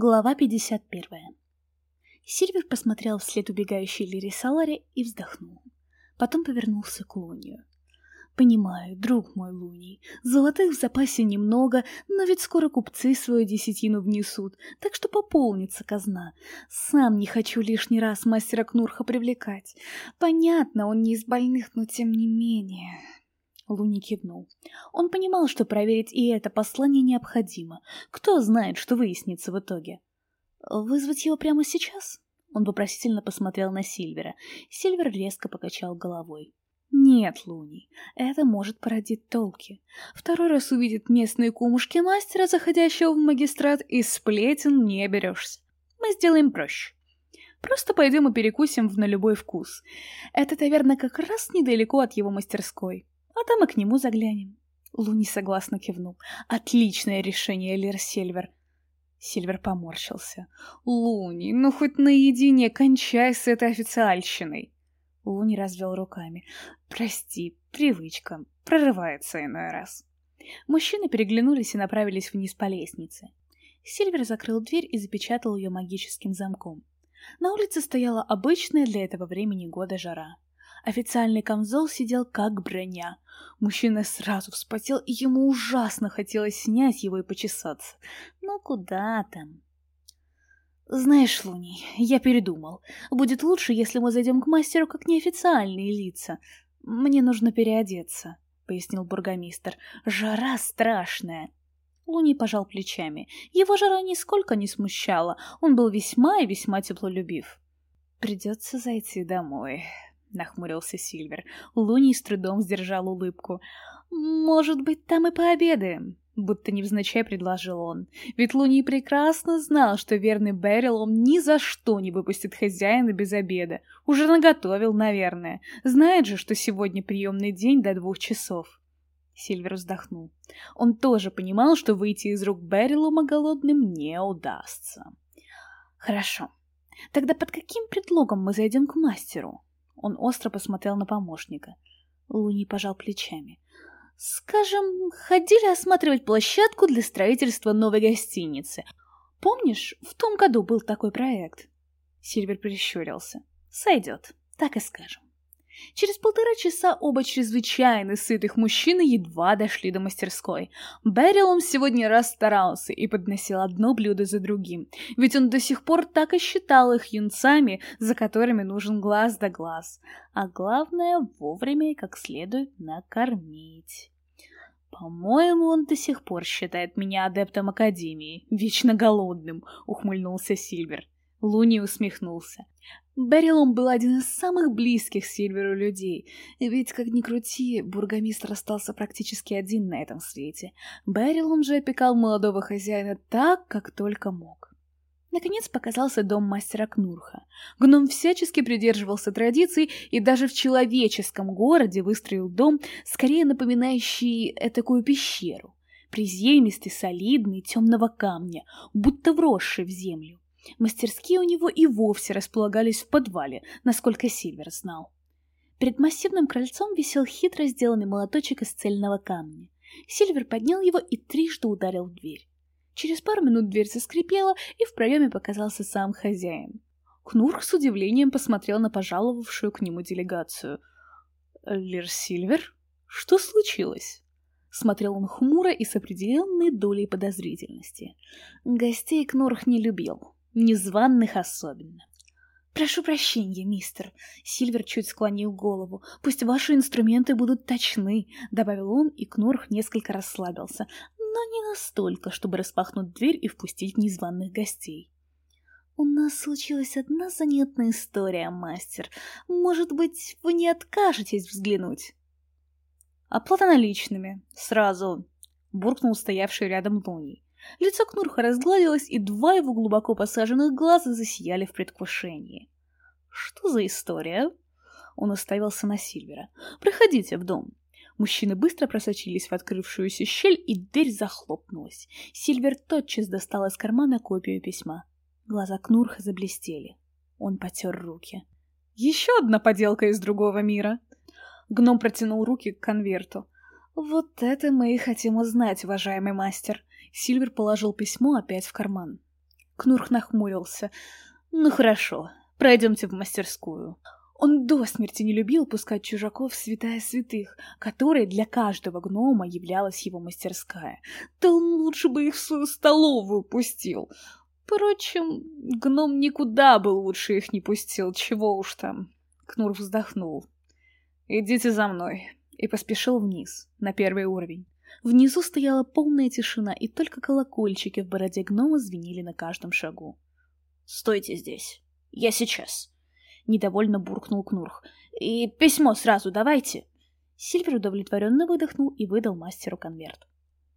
Глава 51. Сильвер посмотрел вслед убегающей Лири Салари и вздохнул. Потом повернулся к Лунию. «Понимаю, друг мой Луний, золотых в запасе немного, но ведь скоро купцы свою десятину внесут, так что пополнится казна. Сам не хочу лишний раз мастера Кнурха привлекать. Понятно, он не из больных, но тем не менее...» Луни кивнул. Он понимал, что проверить и это послание необходимо. Кто знает, что выяснится в итоге. «Вызвать его прямо сейчас?» Он вопросительно посмотрел на Сильвера. Сильвер резко покачал головой. «Нет, Луни, это может породить толки. Второй раз увидит местные кумушки мастера, заходящего в магистрат, и сплетен не берешься. Мы сделаем проще. Просто пойдем и перекусим в на любой вкус. Это таверна как раз недалеко от его мастерской а там и к нему заглянем. Луни согласно кивнул. Отличное решение, Лир Сильвер. Сильвер поморщился. Луни, ну хоть наедине кончай с этой официальщиной. Луни развел руками. Прости, привычка. Прорывается иной раз. Мужчины переглянулись и направились вниз по лестнице. Сильвер закрыл дверь и запечатал ее магическим замком. На улице стояла обычная для этого времени года жара. Официальный камзол сидел как броня. Мужчина сразу вспотел, и ему ужасно хотелось снять его и почесаться. Ну куда там? Знаешь, Луни, я передумал. Будет лучше, если мы зайдем к мастеру как неофициальные лица. Мне нужно переодеться, — пояснил бургомистр. Жара страшная. Луни пожал плечами. Его жара нисколько не смущала. Он был весьма и весьма теплолюбив. Придется зайти домой, — нахмурился Сильвер. Луни с трудом сдержал улыбку. «Может быть, там и пообедаем?» Будто невзначай предложил он. Ведь Луни прекрасно знал, что верный Берил он ни за что не выпустит хозяина без обеда. Уже наготовил, наверное. Знает же, что сегодня приемный день до двух часов. Сильвер вздохнул. Он тоже понимал, что выйти из рук Берилума голодным не удастся. «Хорошо. Тогда под каким предлогом мы зайдем к мастеру?» Он остро посмотрел на помощника. Луни пожал плечами. «Скажем, ходили осматривать площадку для строительства новой гостиницы. Помнишь, в том году был такой проект?» Сильвер прищурился. «Сойдет, так и скажем». Через полтора часа оба чрезвычайно сытых мужчины едва дошли до мастерской. Берилом сегодня расстарался и подносил одно блюдо за другим, ведь он до сих пор так и считал их юнцами, за которыми нужен глаз да глаз. А главное, вовремя и как следует накормить. «По-моему, он до сих пор считает меня адептом Академии, вечно голодным», — ухмыльнулся Сильвер. Луни усмехнулся. Берилом был один из самых близких Сильверу людей, ведь, как ни крути, бургомистр остался практически один на этом свете. Берилом же опекал молодого хозяина так, как только мог. Наконец показался дом мастера Кнурха. Гном всячески придерживался традиций и даже в человеческом городе выстроил дом, скорее напоминающий такую пещеру. Приземистый, солидный, темного камня, будто вросший в землю. Мастерские у него и вовсе располагались в подвале, насколько Сильвер знал. Перед массивным крыльцом висел хитро сделанный молоточек из цельного камня. Сильвер поднял его и трижды ударил в дверь. Через пару минут дверь заскрипела, и в проеме показался сам хозяин. Кнурх с удивлением посмотрел на пожаловавшую к нему делегацию. «Лир Сильвер? Что случилось?» Смотрел он хмуро и с определенной долей подозрительности. Гостей Кнурх не любил, незваных особенно. «Прошу прощения, мистер», — Сильвер чуть склонил голову. «Пусть ваши инструменты будут точны», — добавил он, и Кнорх несколько расслабился, но не настолько, чтобы распахнуть дверь и впустить незваных гостей. «У нас случилась одна занятная история, мастер. Может быть, вы не откажетесь взглянуть?» «Оплата наличными. Сразу», — буркнул стоявший рядом Луни. Лицо Кнурха разгладилось, и два его глубоко посаженных глаза засияли в предвкушении. «Что за история?» Он уставился на Сильвера. «Проходите в дом». Мужчины быстро просочились в открывшуюся щель, и дверь захлопнулась. Сильвер тотчас достал из кармана копию письма. Глаза Кнурха заблестели. Он потер руки. «Еще одна поделка из другого мира!» Гном протянул руки к конверту. «Вот это мы и хотим узнать, уважаемый мастер!» Сильвер положил письмо опять в карман. Кнурх нахмурился. «Ну хорошо, пройдемте в мастерскую». Он до смерти не любил пускать чужаков в святая святых, которой для каждого гнома являлась его мастерская. Да он лучше бы их в свою столовую пустил. Впрочем, гном никуда бы лучше их не пустил, чего уж там. Кнур вздохнул. «Идите за мной», и поспешил вниз, на первый уровень. Внизу стояла полная тишина, и только колокольчики в бороде гнома звенели на каждом шагу. «Стойте здесь. Я сейчас», — недовольно буркнул Кнурх. «И письмо сразу давайте». Сильвер удовлетворенно выдохнул и выдал мастеру конверт.